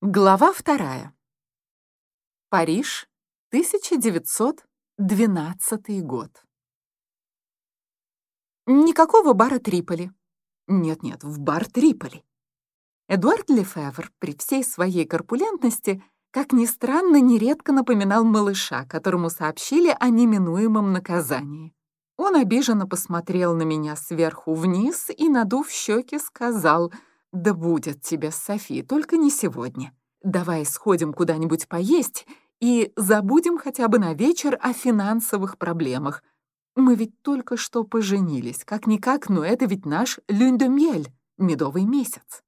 Глава вторая. Париж, 1912 год. Никакого бара Триполи. Нет-нет, в бар Триполи. Эдуард Лефевр при всей своей корпулентности, как ни странно, нередко напоминал малыша, которому сообщили о неминуемом наказании. Он обиженно посмотрел на меня сверху вниз и, надув щеки, сказал — «Да будет тебе, Софи, только не сегодня. Давай сходим куда-нибудь поесть и забудем хотя бы на вечер о финансовых проблемах. Мы ведь только что поженились, как-никак, но это ведь наш люндемьель, медовый месяц».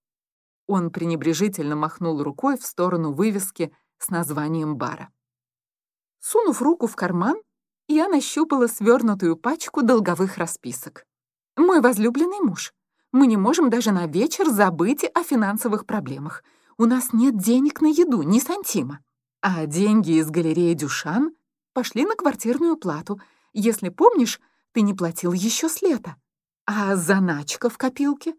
Он пренебрежительно махнул рукой в сторону вывески с названием бара. Сунув руку в карман, я нащупала свернутую пачку долговых расписок. «Мой возлюбленный муж, мы не можем даже на вечер забыть о финансовых проблемах. У нас нет денег на еду, ни сантима. А деньги из галереи Дюшан пошли на квартирную плату. Если помнишь, ты не платил еще с лета. А заначка в копилке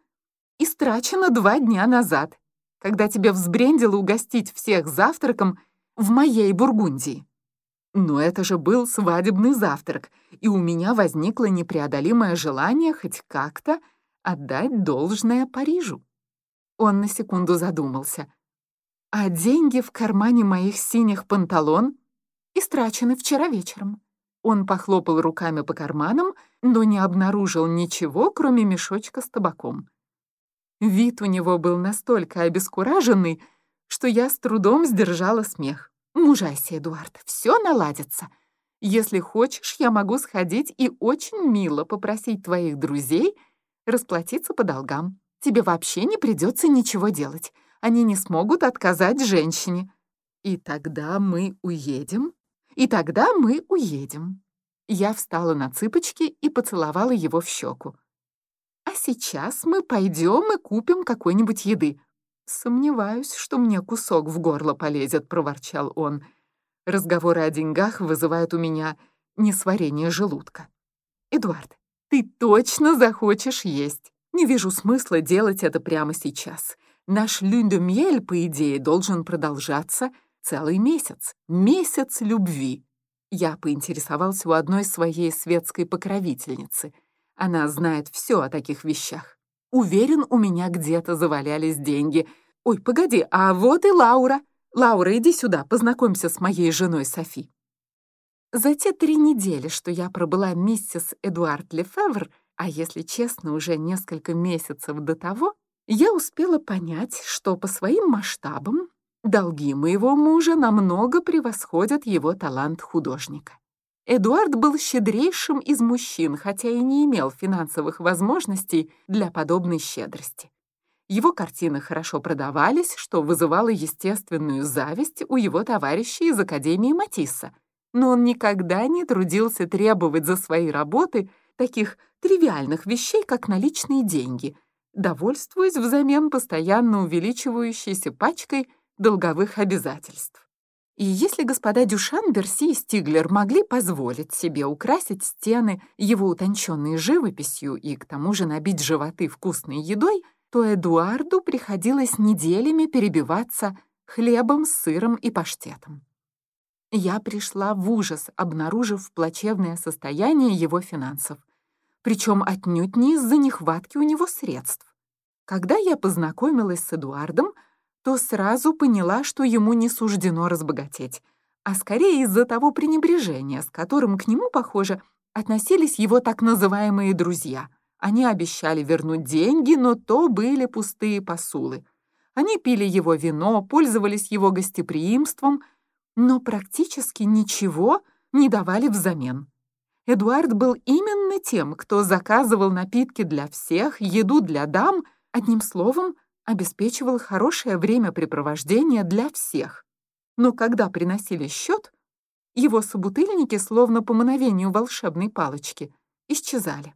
истрачена два дня назад, когда тебе взбрендило угостить всех завтраком в моей Бургундии. Но это же был свадебный завтрак, и у меня возникло непреодолимое желание хоть как-то отдать должное Парижу. Он на секунду задумался. А деньги в кармане моих синих панталон истрачены вчера вечером. Он похлопал руками по карманам, но не обнаружил ничего, кроме мешочка с табаком. Вид у него был настолько обескураженный, что я с трудом сдержала смех. «Мужайся, Эдуард, все наладится. Если хочешь, я могу сходить и очень мило попросить твоих друзей — расплатиться по долгам. Тебе вообще не придется ничего делать. Они не смогут отказать женщине. И тогда мы уедем. И тогда мы уедем. Я встала на цыпочки и поцеловала его в щеку. А сейчас мы пойдем и купим какой-нибудь еды. Сомневаюсь, что мне кусок в горло полезет, проворчал он. Разговоры о деньгах вызывают у меня несварение желудка. Эдуард, ты точно захочешь есть. Не вижу смысла делать это прямо сейчас. Наш люндемьель, по идее, должен продолжаться целый месяц. Месяц любви. Я поинтересовался у одной своей светской покровительницы. Она знает все о таких вещах. Уверен, у меня где-то завалялись деньги. Ой, погоди, а вот и Лаура. Лаура, иди сюда, познакомься с моей женой Софи. За те три недели, что я пробыла миссис Эдуард Лефевр, а если честно, уже несколько месяцев до того, я успела понять, что по своим масштабам долги моего мужа намного превосходят его талант художника. Эдуард был щедрейшим из мужчин, хотя и не имел финансовых возможностей для подобной щедрости. Его картины хорошо продавались, что вызывало естественную зависть у его товарищей из Академии Матисса, но он никогда не трудился требовать за свои работы таких тривиальных вещей, как наличные деньги, довольствуясь взамен постоянно увеличивающейся пачкой долговых обязательств. И если господа Дюшан, Берси и Стиглер могли позволить себе украсить стены его утонченной живописью и к тому же набить животы вкусной едой, то Эдуарду приходилось неделями перебиваться хлебом, сыром и паштетом. Я пришла в ужас, обнаружив плачевное состояние его финансов, причем отнюдь не из-за нехватки у него средств. Когда я познакомилась с Эдуардом, то сразу поняла, что ему не суждено разбогатеть, а скорее из-за того пренебрежения, с которым к нему, похоже, относились его так называемые друзья. Они обещали вернуть деньги, но то были пустые посулы. Они пили его вино, пользовались его гостеприимством — но практически ничего не давали взамен. Эдуард был именно тем, кто заказывал напитки для всех, еду для дам, одним словом, обеспечивал хорошее времяпрепровождение для всех. Но когда приносили счет, его собутыльники, словно по мановению волшебной палочки, исчезали.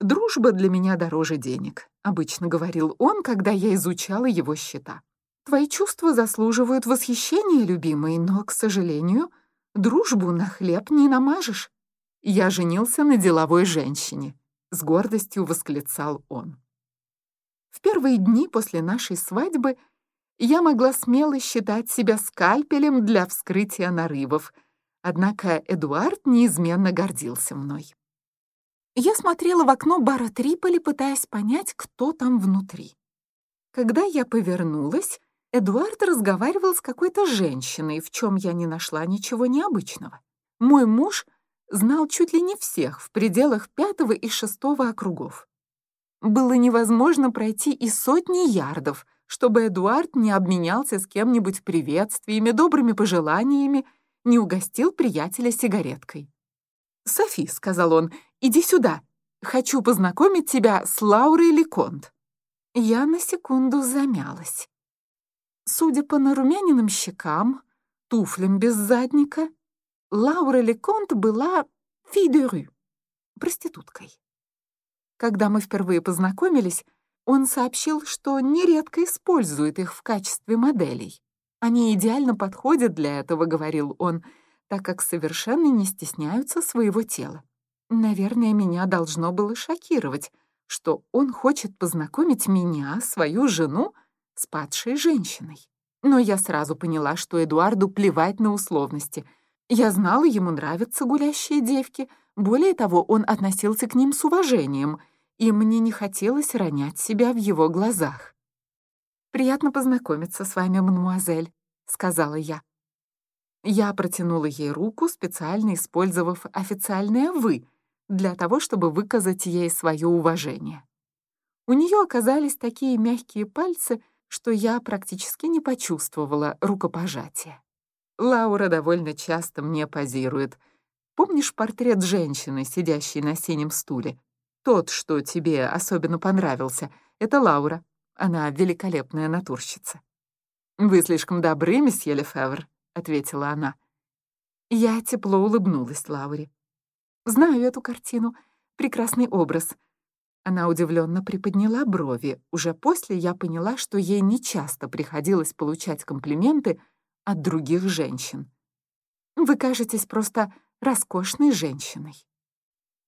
«Дружба для меня дороже денег», — обычно говорил он, когда я изучала его счета. Твои чувства заслуживают восхищения, любимый, но, к сожалению, дружбу на хлеб не намажешь. Я женился на деловой женщине, — с гордостью восклицал он. В первые дни после нашей свадьбы я могла смело считать себя скальпелем для вскрытия нарывов, однако Эдуард неизменно гордился мной. Я смотрела в окно бара Триполи, пытаясь понять, кто там внутри. Когда я повернулась, Эдуард разговаривал с какой-то женщиной, в чем я не нашла ничего необычного. Мой муж знал чуть ли не всех в пределах пятого и шестого округов. Было невозможно пройти и сотни ярдов, чтобы Эдуард не обменялся с кем-нибудь приветствиями, добрыми пожеланиями, не угостил приятеля сигареткой. «Софи», — сказал он, — «иди сюда. Хочу познакомить тебя с Лаурой Леконт». Я на секунду замялась. Судя по нарумяненным щекам, туфлям без задника, Лаура Леконт была фидерю, проституткой. Когда мы впервые познакомились, он сообщил, что нередко использует их в качестве моделей. «Они идеально подходят для этого», — говорил он, так как совершенно не стесняются своего тела. Наверное, меня должно было шокировать, что он хочет познакомить меня, свою жену, с падшей женщиной. Но я сразу поняла, что Эдуарду плевать на условности. Я знала, ему нравятся гулящие девки. Более того, он относился к ним с уважением, и мне не хотелось ронять себя в его глазах. «Приятно познакомиться с вами, мадемуазель», — сказала я. Я протянула ей руку, специально использовав официальное «вы», для того, чтобы выказать ей свое уважение. У нее оказались такие мягкие пальцы, что я практически не почувствовала рукопожатия. Лаура довольно часто мне позирует. Помнишь портрет женщины, сидящей на синем стуле? Тот, что тебе особенно понравился, это Лаура. Она великолепная натурщица. «Вы слишком добры, месье Лефевр», — ответила она. Я тепло улыбнулась Лауре. «Знаю эту картину. Прекрасный образ. Она удивленно приподняла брови. Уже после я поняла, что ей нечасто приходилось получать комплименты от других женщин. «Вы кажетесь просто роскошной женщиной».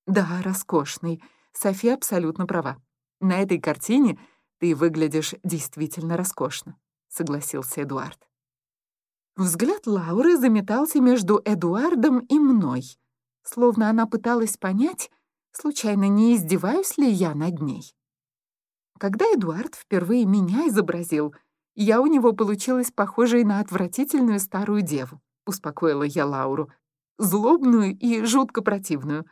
«Да, роскошной. Софи абсолютно права. На этой картине ты выглядишь действительно роскошно», — согласился Эдуард. Взгляд Лауры заметался между Эдуардом и мной, словно она пыталась понять, Случайно не издеваюсь ли я над ней? Когда Эдуард впервые меня изобразил, я у него получилась похожей на отвратительную старую деву, успокоила я Лауру, злобную и жутко противную.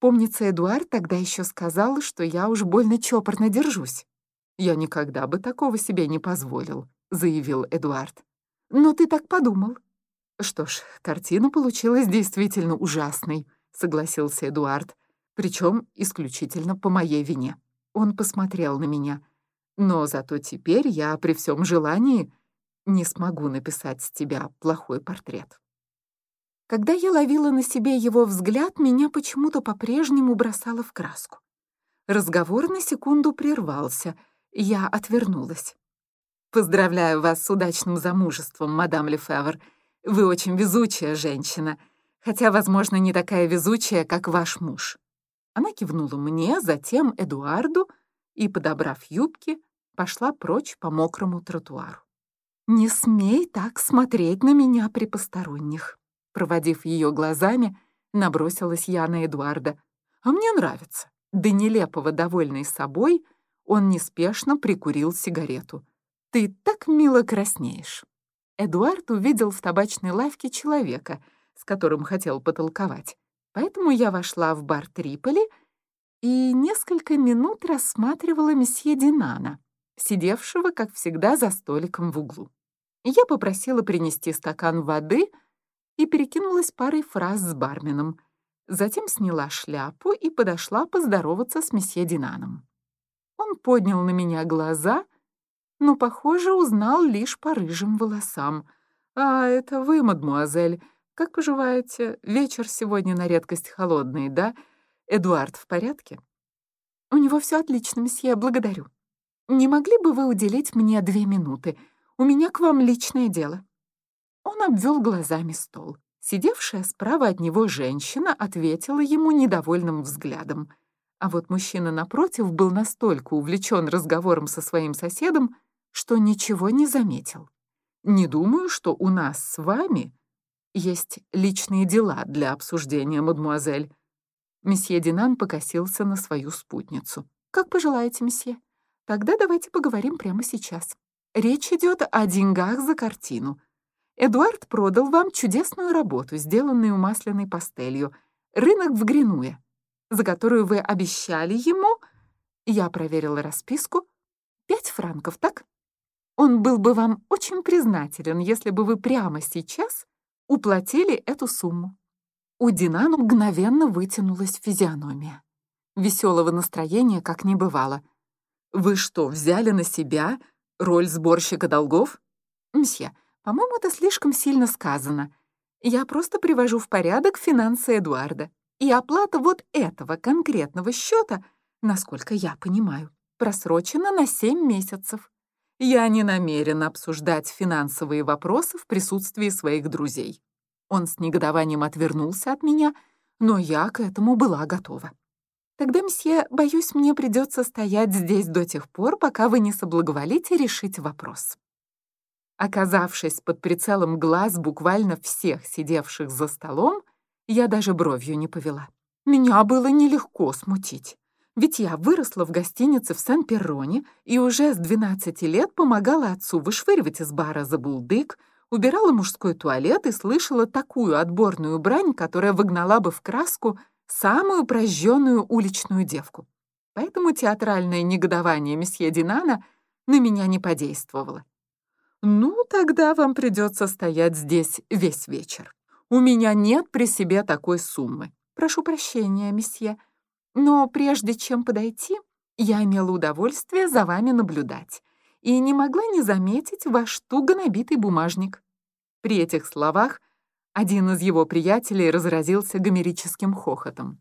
Помнится, Эдуард тогда еще сказал, что я уж больно чопорно держусь. «Я никогда бы такого себе не позволил», — заявил Эдуард. «Но ты так подумал». «Что ж, картина получилась действительно ужасной», — согласился Эдуард причем исключительно по моей вине. Он посмотрел на меня. Но зато теперь я при всем желании не смогу написать с тебя плохой портрет. Когда я ловила на себе его взгляд, меня почему-то по-прежнему бросало в краску. Разговор на секунду прервался. Я отвернулась. «Поздравляю вас с удачным замужеством, мадам Лефевр. Вы очень везучая женщина, хотя, возможно, не такая везучая, как ваш муж». Она кивнула мне, затем Эдуарду и, подобрав юбки, пошла прочь по мокрому тротуару. «Не смей так смотреть на меня при посторонних», проводив ее глазами, набросилась я на Эдуарда. «А мне нравится». До нелепого довольный собой, он неспешно прикурил сигарету. «Ты так мило краснеешь». Эдуард увидел в табачной лавке человека, с которым хотел потолковать. Поэтому я вошла в бар Триполи и несколько минут рассматривала месье Динана, сидевшего, как всегда, за столиком в углу. Я попросила принести стакан воды и перекинулась парой фраз с барменом. Затем сняла шляпу и подошла поздороваться с месье Динаном. Он поднял на меня глаза, но, похоже, узнал лишь по рыжим волосам. «А, это вы, мадмуазель. «Как поживаете? Вечер сегодня на редкость холодный, да? Эдуард в порядке?» «У него все отлично, месье, благодарю. Не могли бы вы уделить мне две минуты? У меня к вам личное дело». Он обвел глазами стол. Сидевшая справа от него женщина ответила ему недовольным взглядом. А вот мужчина напротив был настолько увлечен разговором со своим соседом, что ничего не заметил. Не думаю, что у нас с вами есть личные дела для обсуждения, мадемуазель. Месье Динан покосился на свою спутницу. «Как пожелаете, месье. Тогда давайте поговорим прямо сейчас. Речь идет о деньгах за картину. Эдуард продал вам чудесную работу, сделанную масляной пастелью, рынок в Гринуе, за которую вы обещали ему, я проверила расписку, пять франков, так? Он был бы вам очень признателен, если бы вы прямо сейчас уплатили эту сумму. У Динана мгновенно вытянулась физиономия. Веселого настроения как не бывало. «Вы что, взяли на себя роль сборщика долгов?» «Мсье, по-моему, это слишком сильно сказано. Я просто привожу в порядок финансы Эдуарда. И оплата вот этого конкретного счета, насколько я понимаю, просрочена на 7 месяцев. Я не намерен обсуждать финансовые вопросы в присутствии своих друзей. Он с негодованием отвернулся от меня, но я к этому была готова. Тогда, мсье, боюсь, мне придется стоять здесь до тех пор, пока вы не соблаговолите решить вопрос. Оказавшись под прицелом глаз буквально всех сидевших за столом, я даже бровью не повела. Меня было нелегко смутить. Ведь я выросла в гостинице в Сан-Перроне и уже с 12 лет помогала отцу вышвыривать из бара за булдык, убирала мужской туалет и слышала такую отборную брань, которая выгнала бы в краску самую прожженную уличную девку. Поэтому театральное негодование месье Динана на меня не подействовало. «Ну, тогда вам придется стоять здесь весь вечер. У меня нет при себе такой суммы. Прошу прощения, месье, но прежде чем подойти, я имела удовольствие за вами наблюдать и не могла не заметить ваш туго набитый бумажник». При этих словах один из его приятелей разразился гомерическим хохотом.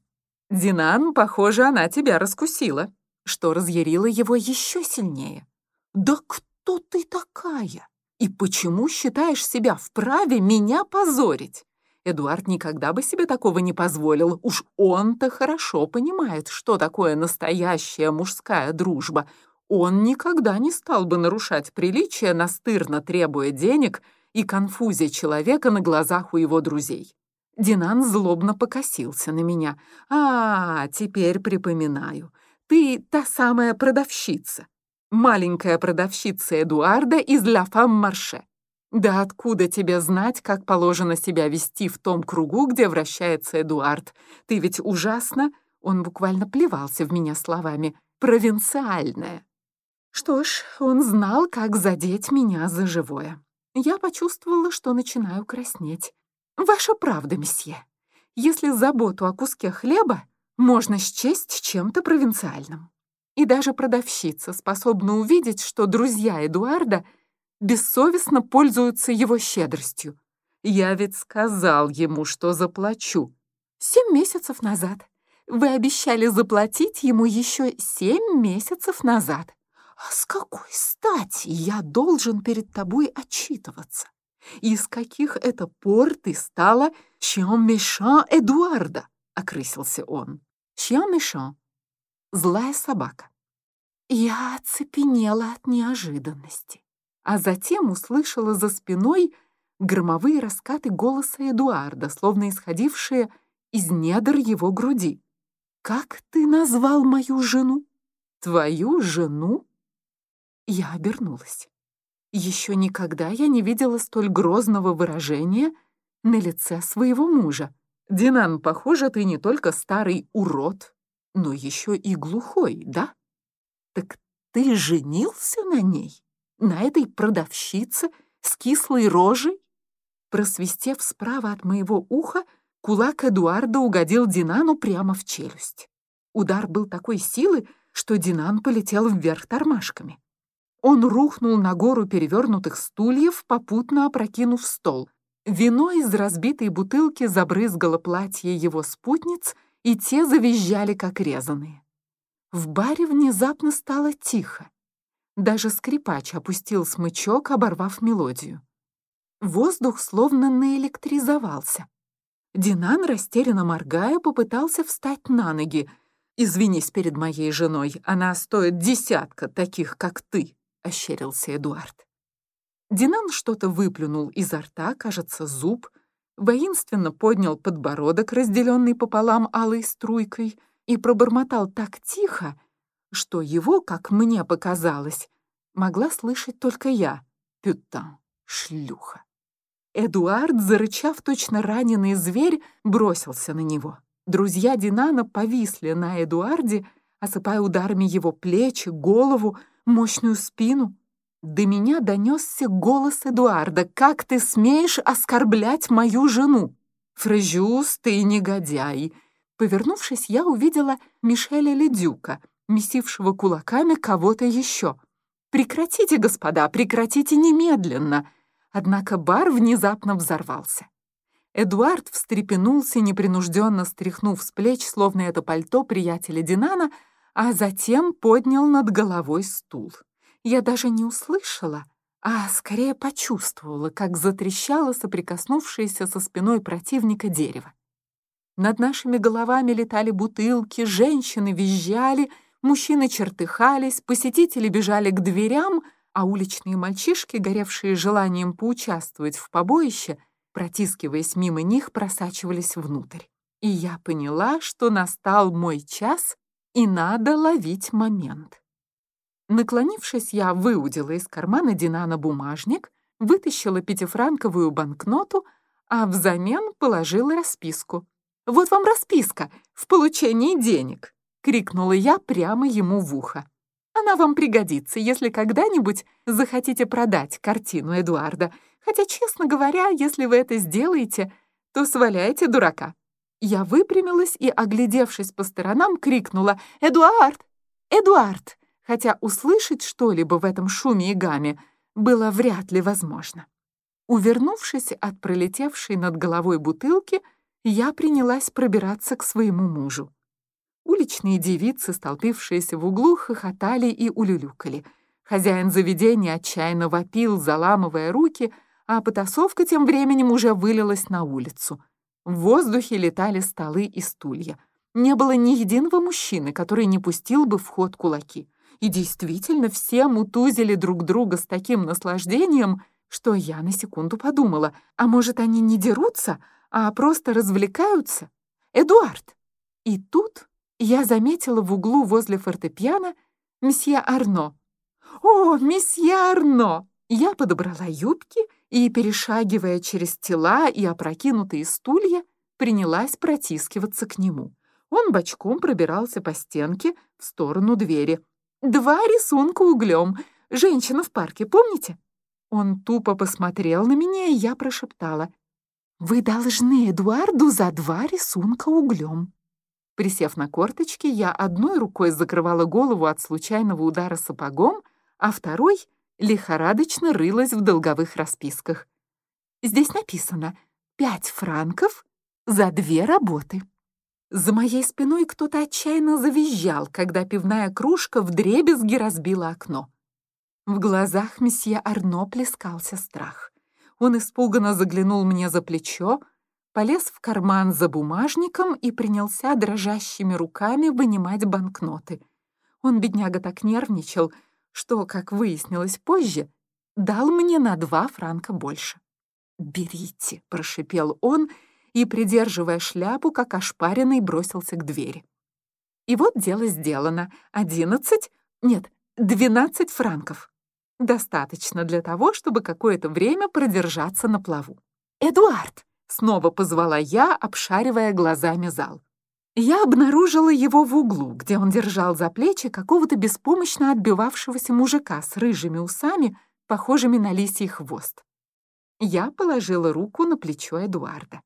«Динан, похоже, она тебя раскусила», что разъярило его еще сильнее. «Да кто ты такая? И почему считаешь себя вправе меня позорить?» Эдуард никогда бы себе такого не позволил. Уж он-то хорошо понимает, что такое настоящая мужская дружба. Он никогда не стал бы нарушать приличия, настырно требуя денег и конфузя человека на глазах у его друзей. Динан злобно покосился на меня. «А, теперь припоминаю. Ты та самая продавщица. Маленькая продавщица Эдуарда из «Ля Фам Марше». Да откуда тебе знать, как положено себя вести в том кругу, где вращается Эдуард? Ты ведь ужасно...» Он буквально плевался в меня словами. «Провинциальная». Что ж, он знал, как задеть меня за живое я почувствовала, что начинаю краснеть. «Ваша правда, месье. Если заботу о куске хлеба можно счесть чем-то провинциальным. И даже продавщица способна увидеть, что друзья Эдуарда бессовестно пользуются его щедростью. Я ведь сказал ему, что заплачу. Семь месяцев назад. Вы обещали заплатить ему еще семь месяцев назад. А с какой стати я должен перед тобой отчитываться? И с каких это пор ты стала «Чиан Мешан Эдуарда»? — окрысился он. «Чиан Мешан» — злая собака. Я оцепенела от неожиданности, а затем услышала за спиной громовые раскаты голоса Эдуарда, словно исходившие из недр его груди. «Как ты назвал мою жену? Твою жену?» Я обернулась. Еще никогда я не видела столь грозного выражения на лице своего мужа. «Динан, похоже, ты не только старый урод, но еще и глухой, да? Так ты женился на ней? На этой продавщице с кислой рожей?» Просвистев справа от моего уха, кулак Эдуарда угодил Динану прямо в челюсть. Удар был такой силы, что Динан полетел вверх тормашками. Он рухнул на гору перевернутых стульев, попутно опрокинув стол. Вино из разбитой бутылки забрызгало платье его спутниц, и те завизжали, как резаные. В баре внезапно стало тихо. Даже скрипач опустил смычок, оборвав мелодию. Воздух словно наэлектризовался. Динан, растерянно моргая, попытался встать на ноги. «Извинись перед моей женой, она стоит десятка таких, как ты». ощерился Эдуард. Динан что-то выплюнул изо рта, кажется, зуб, воинственно поднял подбородок, разделенный пополам алой струйкой, и пробормотал так тихо, что его, как мне показалось, могла слышать только я. Пютан, шлюха. Эдуард, зарычав точно раненый зверь, бросился на него. Друзья Динана повисли на Эдуарде, осыпая ударами его плечи, голову, мощную спину. До меня донесся голос Эдуарда. «Как ты смеешь оскорблять мою жену?» «Фрежюс, ты негодяй!» Повернувшись, я увидела Мишеля Ледюка, месившего кулаками кого-то еще. «Прекратите, господа, прекратите немедленно!» Однако бар внезапно взорвался. Эдуард встрепенулся, непринужденно стряхнув с плеч, словно это пальто приятеля Динана, а затем поднял над головой стул. Я даже не услышала, а скорее почувствовала, как затрещало соприкоснувшееся со спиной противника дерево. Над нашими головами летали бутылки, женщины визжали, мужчины чертыхались, посетители бежали к дверям, а уличные мальчишки, горевшие желанием поучаствовать в побоище, протискиваясь мимо них, просачивались внутрь. И я поняла, что настал мой час, и надо ловить момент. Наклонившись, я выудила из кармана Динана бумажник, вытащила пятифранковую банкноту, а взамен положила расписку. «Вот вам расписка в получении денег!» — крикнула я прямо ему в ухо. «Она вам пригодится, если когда-нибудь захотите продать картину Эдуарда. Хотя, честно говоря, если вы это сделаете, то сваляете дурака». Я выпрямилась и, оглядевшись по сторонам, крикнула «Эдуард! Эдуард!» хотя услышать что-либо в этом шуме и гаме было вряд ли возможно. Увернувшись от пролетевшей над головой бутылки, я принялась пробираться к своему мужу. Уличные девицы, столпившиеся в углу, хохотали и улюлюкали. Хозяин заведения отчаянно вопил, заламывая руки, а потасовка тем временем уже вылилась на улицу. В воздухе летали столы и стулья. Не было ни единого мужчины, который не пустил бы в ход кулаки. И действительно, все мутузили друг друга с таким наслаждением, что я на секунду подумала, а может, они не дерутся, а просто развлекаются? Эдуард! И тут я заметила в углу возле фортепиано месье Арно. «О, месье Арно!» Я подобрала юбки и, перешагивая через тела и опрокинутые стулья, принялась протискиваться к нему. Он бочком пробирался по стенке в сторону двери. «Два рисунка углем. Женщина в парке, помните?» Он тупо посмотрел на меня, и я прошептала. «Вы должны Эдуарду за два рисунка углем». Присев на корточки, я одной рукой закрывала голову от случайного удара сапогом, а второй лихорадочно рылась в долговых расписках. Здесь написано «пять франков за две работы». За моей спиной кто-то отчаянно завизжал, когда пивная кружка вдребезги разбила окно. В глазах месье Арно плескался страх. Он испуганно заглянул мне за плечо, полез в карман за бумажником и принялся дрожащими руками вынимать банкноты. Он, бедняга, так нервничал, что, как выяснилось позже, дал мне на два франка больше. «Берите», — прошипел он, и, придерживая шляпу, как ошпаренный, бросился к двери. И вот дело сделано. Одиннадцать, нет, двенадцать франков. Достаточно для того, чтобы какое-то время продержаться на плаву. «Эдуард!» — снова позвала я, обшаривая глазами зал. Я обнаружила его в углу, где он держал за плечи какого-то беспомощно отбивавшегося мужика с рыжими усами, похожими на лисий хвост. Я положила руку на плечо Эдуарда.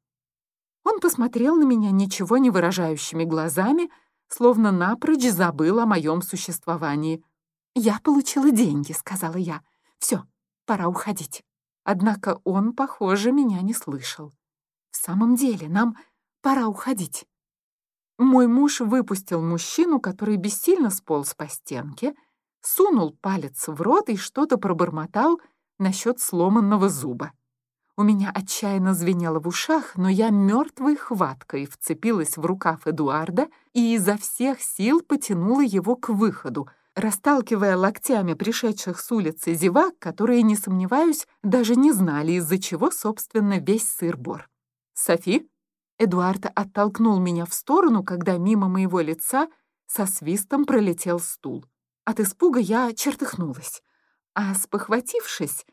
Он посмотрел на меня ничего не выражающими глазами, словно напрочь забыл о моем существовании. «Я получила деньги», — сказала я. «Все, пора уходить». Однако он, похоже, меня не слышал. «В самом деле, нам пора уходить». Мой муж выпустил мужчину, который бессильно сполз по стенке, сунул палец в рот и что-то пробормотал насчет сломанного зуба. У меня отчаянно звенело в ушах, но я мертвой хваткой вцепилась в рукав Эдуарда и изо всех сил потянула его к выходу, расталкивая локтями пришедших с улицы зевак, которые, не сомневаюсь, даже не знали, из-за чего, собственно, весь сыр-бор. «Софи?» Эдуард оттолкнул меня в сторону, когда мимо моего лица со свистом пролетел стул. От испуга я чертыхнулась, а спохватившись,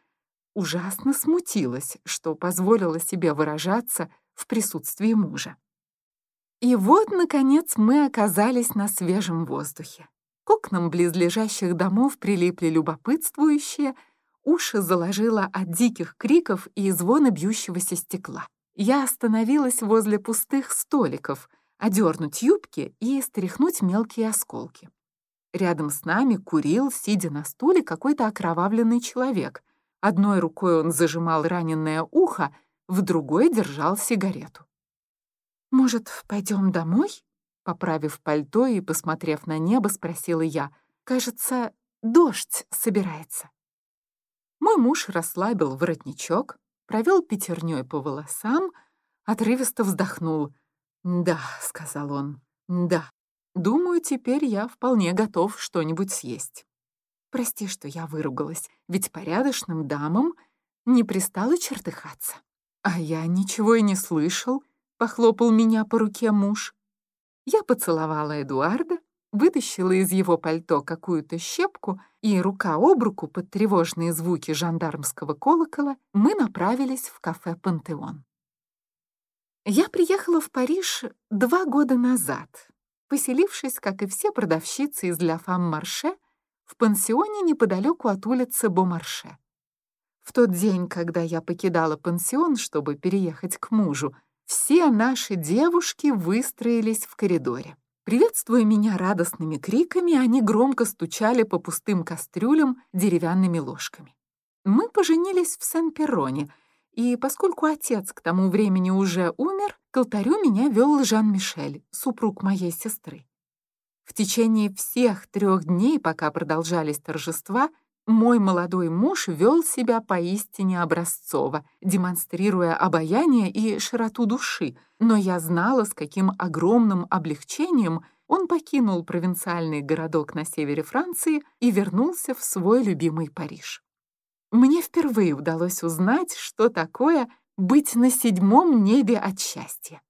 ужасно смутилась, что позволила себе выражаться в присутствии мужа. И вот, наконец, мы оказались на свежем воздухе. К окнам близлежащих домов прилипли любопытствующие, уши заложило от диких криков и звона бьющегося стекла. Я остановилась возле пустых столиков, одернуть юбки и стряхнуть мелкие осколки. Рядом с нами курил, сидя на стуле, какой-то окровавленный человек. Одной рукой он зажимал раненое ухо, в другой держал сигарету. «Может, пойдем домой?» Поправив пальто и посмотрев на небо, спросила я. «Кажется, дождь собирается». Мой муж расслабил воротничок, провел пятерней по волосам, отрывисто вздохнул. «Да», — сказал он, — «да. Думаю, теперь я вполне готов что-нибудь съесть». Прости, что я выругалась, ведь порядочным дамам не пристало чертыхаться. А я ничего и не слышал, — похлопал меня по руке муж. Я поцеловала Эдуарда, вытащила из его пальто какую-то щепку, и рука об руку под тревожные звуки жандармского колокола мы направились в кафе «Пантеон». Я приехала в Париж два года назад, поселившись, как и все продавщицы из «Ля Фам Марше», в пансионе неподалеку от улицы Бомарше. В тот день, когда я покидала пансион, чтобы переехать к мужу, все наши девушки выстроились в коридоре. Приветствуя меня радостными криками, они громко стучали по пустым кастрюлям деревянными ложками. Мы поженились в Сен-Перроне, и поскольку отец к тому времени уже умер, к алтарю меня вел Жан-Мишель, супруг моей сестры. В течение всех трех дней, пока продолжались торжества, мой молодой муж вел себя поистине образцово, демонстрируя обаяние и широту души, но я знала, с каким огромным облегчением он покинул провинциальный городок на севере Франции и вернулся в свой любимый Париж. Мне впервые удалось узнать, что такое быть на седьмом небе от счастья.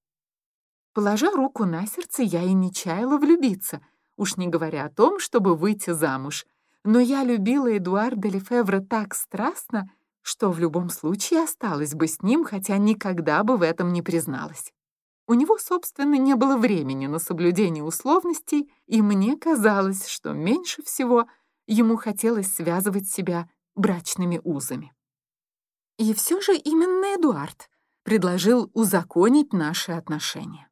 Положа руку на сердце, я и не чаяла влюбиться, уж не говоря о том, чтобы выйти замуж — но я любила Эдуарда Лефевра так страстно, что в любом случае осталась бы с ним, хотя никогда бы в этом не призналась. У него, собственно, не было времени на соблюдение условностей, и мне казалось, что меньше всего ему хотелось связывать себя брачными узами. И все же именно Эдуард предложил узаконить наши отношения.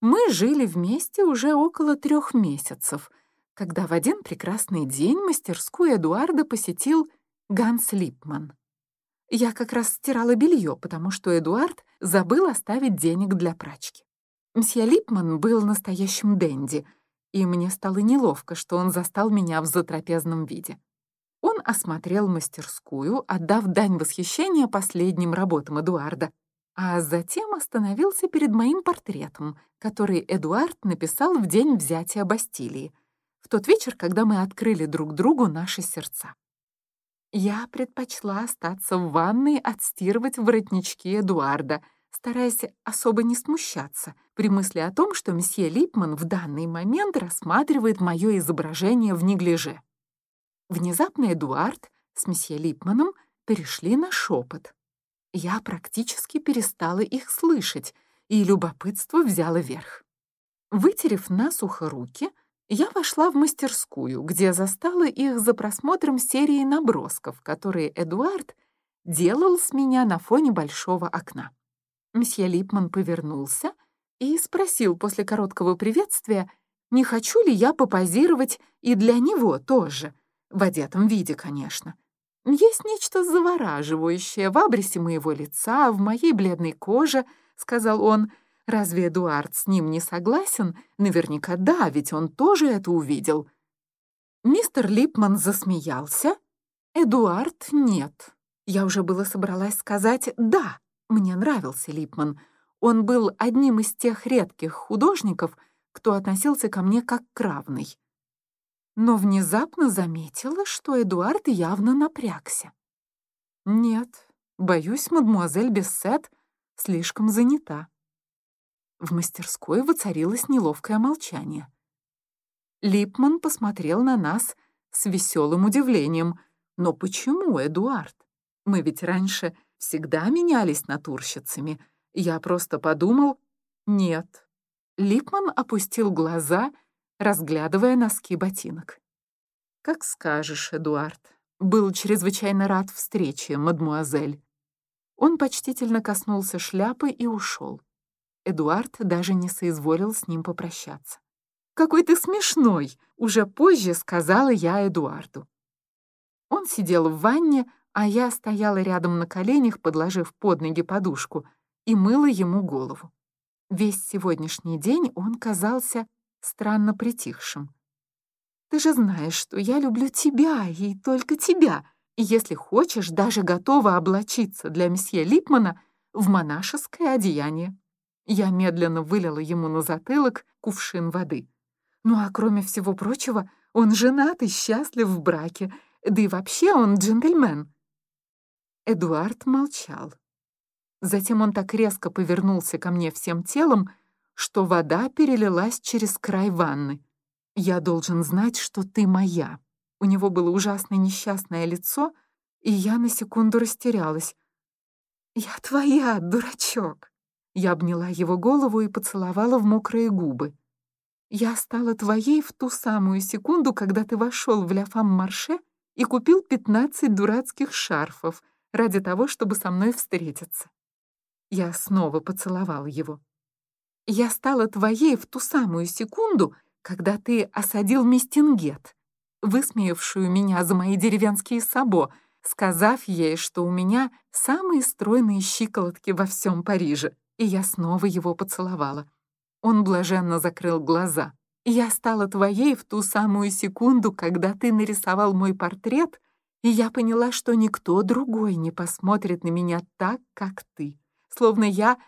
Мы жили вместе уже около трех месяцев — когда в один прекрасный день мастерскую Эдуарда посетил Ганс Липман. Я как раз стирала белье, потому что Эдуард забыл оставить денег для прачки. Мсье Липман был настоящим денди, и мне стало неловко, что он застал меня в затрапезном виде. Он осмотрел мастерскую, отдав дань восхищения последним работам Эдуарда, а затем остановился перед моим портретом, который Эдуард написал в день взятия Бастилии — в тот вечер, когда мы открыли друг другу наши сердца. Я предпочла остаться в ванной отстирывать воротнички Эдуарда, стараясь особо не смущаться при мысли о том, что месье Липман в данный момент рассматривает мое изображение в неглиже. Внезапно Эдуард с месье Липманом перешли на шепот. Я практически перестала их слышать, и любопытство взяло верх. Вытерев насухо руки, я вошла в мастерскую, где застала их за просмотром серии набросков, которые Эдуард делал с меня на фоне большого окна. Мсье Липман повернулся и спросил после короткого приветствия, не хочу ли я попозировать и для него тоже, в одетом виде, конечно. «Есть нечто завораживающее в абресе моего лица, в моей бледной коже», — сказал он, — Разве Эдуард с ним не согласен? Наверняка да, ведь он тоже это увидел. Мистер Липман засмеялся. Эдуард нет. Я уже было собралась сказать «да». Мне нравился Липман. Он был одним из тех редких художников, кто относился ко мне как к равной. но внезапно заметила, что Эдуард явно напрягся. «Нет, боюсь, мадмуазель Бессет слишком занята». В мастерской воцарилось неловкое молчание. Липман посмотрел на нас с веселым удивлением. «Но почему, Эдуард? Мы ведь раньше всегда менялись натурщицами. Я просто подумал...» «Нет». Липман опустил глаза, разглядывая носки ботинок. «Как скажешь, Эдуард. Был чрезвычайно рад встрече, мадмуазель». Он почтительно коснулся шляпы и ушел. Эдуард даже не соизволил с ним попрощаться. «Какой ты смешной!» — уже позже сказала я Эдуарду. Он сидел в ванне, а я стояла рядом на коленях, подложив под ноги подушку, и мыла ему голову. Весь сегодняшний день он казался странно притихшим. «Ты же знаешь, что я люблю тебя и только тебя, и если хочешь, даже готова облачиться для месье Липмана в монашеское одеяние». Я медленно вылила ему на затылок кувшин воды. Ну а кроме всего прочего, он женат и счастлив в браке, да и вообще он джентльмен. Эдуард молчал. Затем он так резко повернулся ко мне всем телом, что вода перелилась через край ванны. «Я должен знать, что ты моя». У него было ужасно несчастное лицо, и я на секунду растерялась. «Я твоя, дурачок!» Я обняла его голову и поцеловала в мокрые губы. Я стала твоей в ту самую секунду, когда ты вошел в Ля Марше и купил 15 дурацких шарфов ради того, чтобы со мной встретиться. Я снова поцеловал его. Я стала твоей в ту самую секунду, когда ты осадил Мистингет, высмеявшую меня за мои деревенские сабо, сказав ей, что у меня самые стройные щиколотки во всем Париже, и я снова его поцеловала. Он блаженно закрыл глаза. «Я стала твоей в ту самую секунду, когда ты нарисовал мой портрет, и я поняла, что никто другой не посмотрит на меня так, как ты, словно я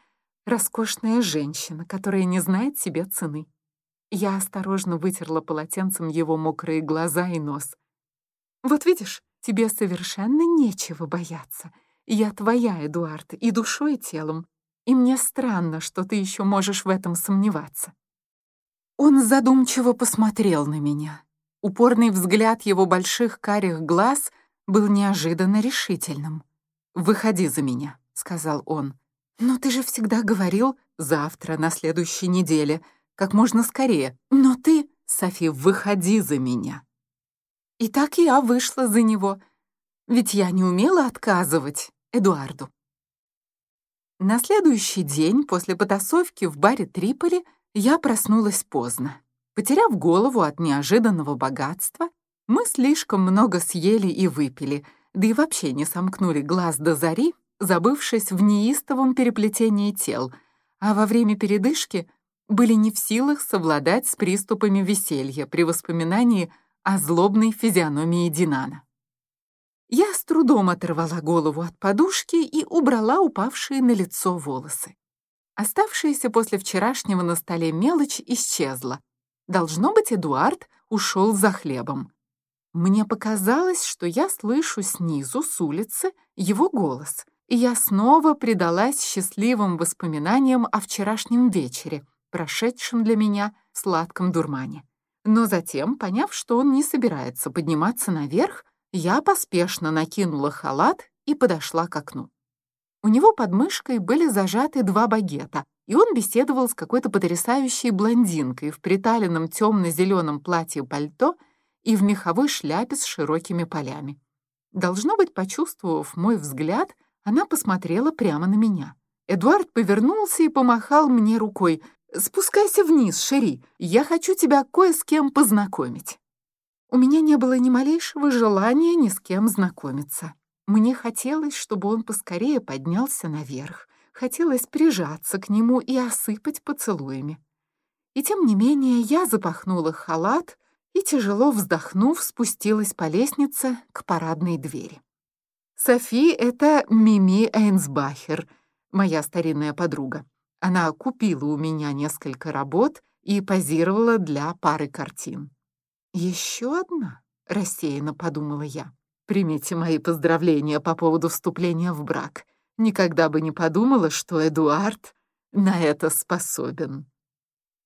роскошная женщина, которая не знает себе цены». Я осторожно вытерла полотенцем его мокрые глаза и нос. «Вот видишь, тебе совершенно нечего бояться. Я твоя, Эдуард, и душой, и телом и мне странно, что ты еще можешь в этом сомневаться». Он задумчиво посмотрел на меня. Упорный взгляд его больших карих глаз был неожиданно решительным. «Выходи за меня», — сказал он. «Но ты же всегда говорил завтра, на следующей неделе, как можно скорее. Но ты, Софи, выходи за меня». И так я вышла за него, ведь я не умела отказывать Эдуарду. На следующий день после потасовки в баре Триполи я проснулась поздно. Потеряв голову от неожиданного богатства, мы слишком много съели и выпили, да и вообще не сомкнули глаз до зари, забывшись в неистовом переплетении тел, а во время передышки были не в силах совладать с приступами веселья при воспоминании о злобной физиономии Динана. Я с трудом оторвала голову от подушки и убрала упавшие на лицо волосы. Оставшаяся после вчерашнего на столе мелочь исчезла. Должно быть, Эдуард ушел за хлебом. Мне показалось, что я слышу снизу, с улицы, его голос, и я снова предалась счастливым воспоминаниям о вчерашнем вечере, прошедшем для меня в сладком дурмане. Но затем, поняв, что он не собирается подниматься наверх, я поспешно накинула халат и подошла к окну. У него под мышкой были зажаты два багета, и он беседовал с какой-то потрясающей блондинкой в приталенном темно-зеленом платье-пальто и в меховой шляпе с широкими полями. Должно быть, почувствовав мой взгляд, она посмотрела прямо на меня. Эдуард повернулся и помахал мне рукой. «Спускайся вниз, Шери, я хочу тебя кое с кем познакомить». У меня не было ни малейшего желания ни с кем знакомиться. Мне хотелось, чтобы он поскорее поднялся наверх. Хотелось прижаться к нему и осыпать поцелуями. И тем не менее я запахнула халат и, тяжело вздохнув, спустилась по лестнице к парадной двери. Софи — это Мими Эйнсбахер, моя старинная подруга. Она купила у меня несколько работ и позировала для пары картин. Еще одна, рассеянно подумала я. Примите мои поздравления по поводу вступления в брак. Никогда бы не подумала, что Эдуард на это способен.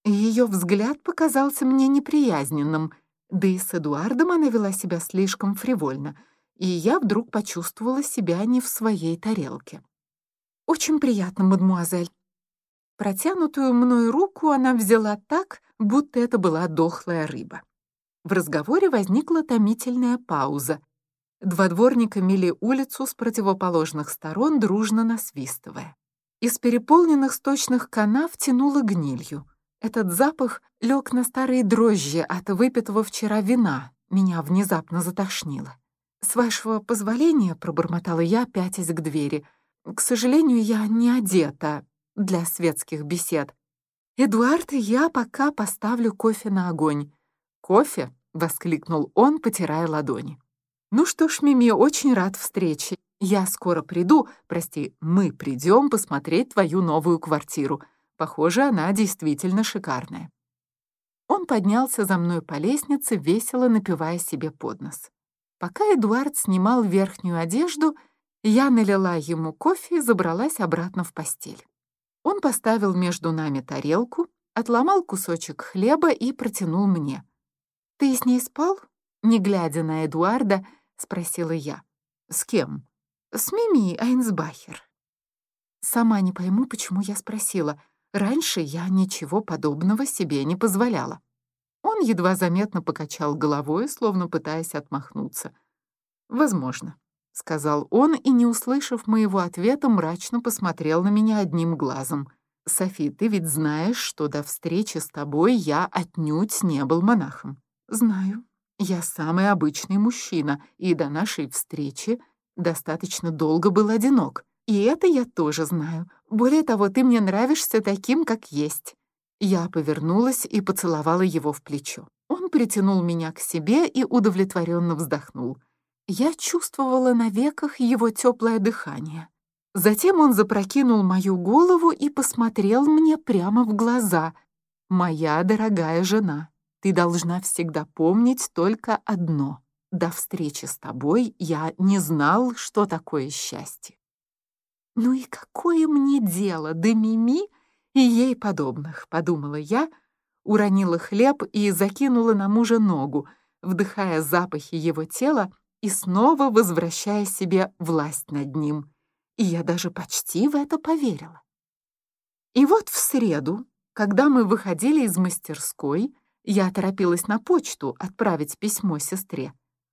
Ее взгляд показался мне неприязненным, да и с Эдуардом она вела себя слишком фривольно, и я вдруг почувствовала себя не в своей тарелке. «Очень приятно, мадмуазель». Протянутую мной руку она взяла так, будто это была дохлая рыба. В разговоре возникла томительная пауза. Два дворника мели улицу с противоположных сторон, дружно насвистывая. Из переполненных сточных канав тянуло гнилью. Этот запах лег на старые дрожжи от выпитого вчера вина. Меня внезапно затошнило. «С вашего позволения», — пробормотала я, пятясь к двери, «к сожалению, я не одета для светских бесед. Эдуард я пока поставлю кофе на огонь». «Кофе?» — воскликнул он, потирая ладони. «Ну что ж, Мими, очень рад встрече. Я скоро приду, прости, мы придем посмотреть твою новую квартиру. Похоже, она действительно шикарная». Он поднялся за мной по лестнице, весело напивая себе под нос. Пока Эдуард снимал верхнюю одежду, я налила ему кофе и забралась обратно в постель. Он поставил между нами тарелку, отломал кусочек хлеба и протянул мне. «Ты с ней спал?» Не глядя на Эдуарда, спросила я. «С кем?» «С Мими Айнсбахер». Сама не пойму, почему я спросила. Раньше я ничего подобного себе не позволяла. Он едва заметно покачал головой, словно пытаясь отмахнуться. «Возможно», — сказал он, и, не услышав моего ответа, мрачно посмотрел на меня одним глазом. «Софи, ты ведь знаешь, что до встречи с тобой я отнюдь не был монахом». «Знаю. Я самый обычный мужчина, и до нашей встречи достаточно долго был одинок. И это я тоже знаю. Более того, ты мне нравишься таким, как есть». Я повернулась и поцеловала его в плечо. Он притянул меня к себе и удовлетворенно вздохнул. Я чувствовала на веках его теплое дыхание. Затем он запрокинул мою голову и посмотрел мне прямо в глаза. «Моя дорогая жена, ты должна всегда помнить только одно. До встречи с тобой я не знал, что такое счастье». «Ну и какое мне дело до Мими и ей подобных», — подумала я, уронила хлеб и закинула на мужа ногу, вдыхая запахи его тела и снова возвращая себе власть над ним. И я даже почти в это поверила. И вот в среду, когда мы выходили из мастерской, я торопилась на почту отправить письмо сестре.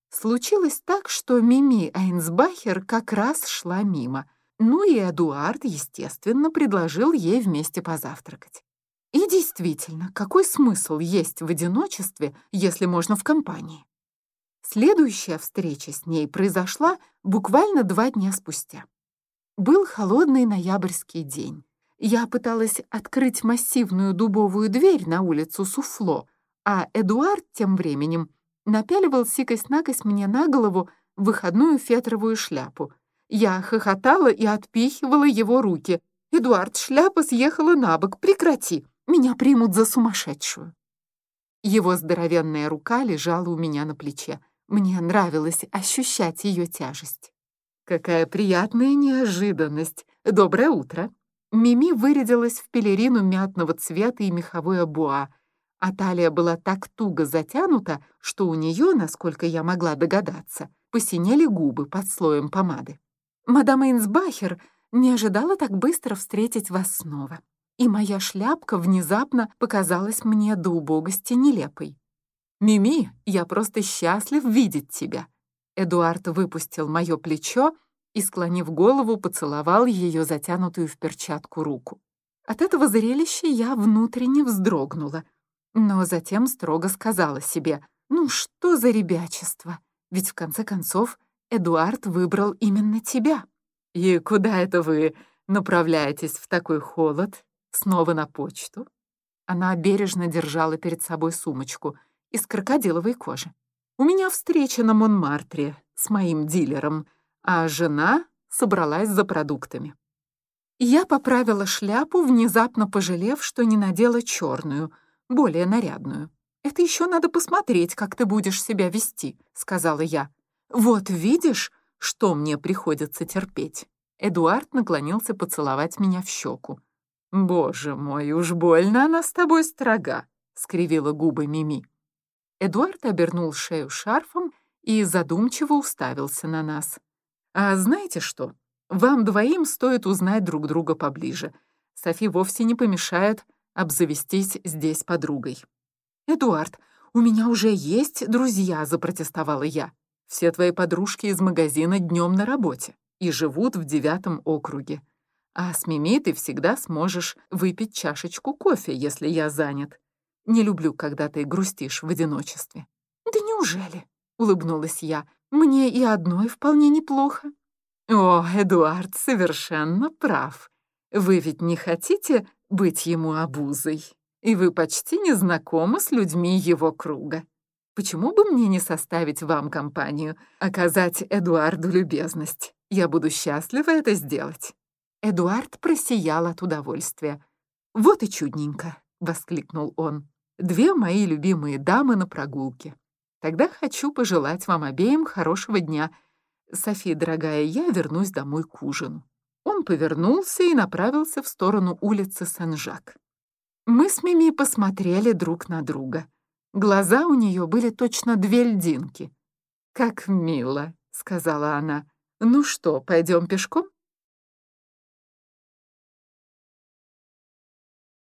Случилось так, что Мими Айнсбахер как раз шла мимо — ну и Эдуард, естественно, предложил ей вместе позавтракать. И действительно, какой смысл есть в одиночестве, если можно в компании? Следующая встреча с ней произошла буквально два дня спустя. Был холодный ноябрьский день. Я пыталась открыть массивную дубовую дверь на улицу Суфло, а Эдуард тем временем напяливал сикость-накость мне на голову выходную фетровую шляпу — я хохотала и отпихивала его руки. «Эдуард, шляпа съехала на бок, прекрати! Меня примут за сумасшедшую!» Его здоровенная рука лежала у меня на плече. Мне нравилось ощущать ее тяжесть. «Какая приятная неожиданность! Доброе утро!» Мими вырядилась в пелерину мятного цвета и меховое буа, а талия была так туго затянута, что у нее, насколько я могла догадаться, посинели губы под слоем помады. Мадам Эйнсбахер не ожидала так быстро встретить вас снова. И моя шляпка внезапно показалась мне до убогости нелепой. «Мими, я просто счастлив видеть тебя!» Эдуард выпустил мое плечо и, склонив голову, поцеловал ее затянутую в перчатку руку. От этого зрелища я внутренне вздрогнула, но затем строго сказала себе, «Ну что за ребячество? Ведь в конце концов Эдуард выбрал именно тебя. И куда это вы направляетесь в такой холод? Снова на почту?» Она бережно держала перед собой сумочку из крокодиловой кожи. «У меня встреча на Монмартре с моим дилером, а жена собралась за продуктами». Я поправила шляпу, внезапно пожалев, что не надела черную, более нарядную. «Это еще надо посмотреть, как ты будешь себя вести», — сказала я. «Вот видишь, что мне приходится терпеть». Эдуард наклонился поцеловать меня в щеку. «Боже мой, уж больно она с тобой строга», — скривила губы Мими. Эдуард обернул шею шарфом и задумчиво уставился на нас. «А знаете что? Вам двоим стоит узнать друг друга поближе. Софи вовсе не помешает обзавестись здесь подругой». «Эдуард, у меня уже есть друзья», — запротестовала я. «Все твои подружки из магазина днем на работе и живут в девятом округе. А с Мими ты всегда сможешь выпить чашечку кофе, если я занят. Не люблю, когда ты грустишь в одиночестве». «Да неужели?» — улыбнулась я. «Мне и одной вполне неплохо». «О, Эдуард совершенно прав. Вы ведь не хотите быть ему обузой, и вы почти не знакомы с людьми его круга. Почему бы мне не составить вам компанию, оказать Эдуарду любезность? Я буду счастлива это сделать». Эдуард просиял от удовольствия. «Вот и чудненько!» — воскликнул он. «Две мои любимые дамы на прогулке. Тогда хочу пожелать вам обеим хорошего дня. София, дорогая, я вернусь домой к ужину». Он повернулся и направился в сторону улицы Сен-Жак. Мы с Мими посмотрели друг на друга. Глаза у нее были точно две льдинки. «Как мило», — сказала она. «Ну что, пойдем пешком?»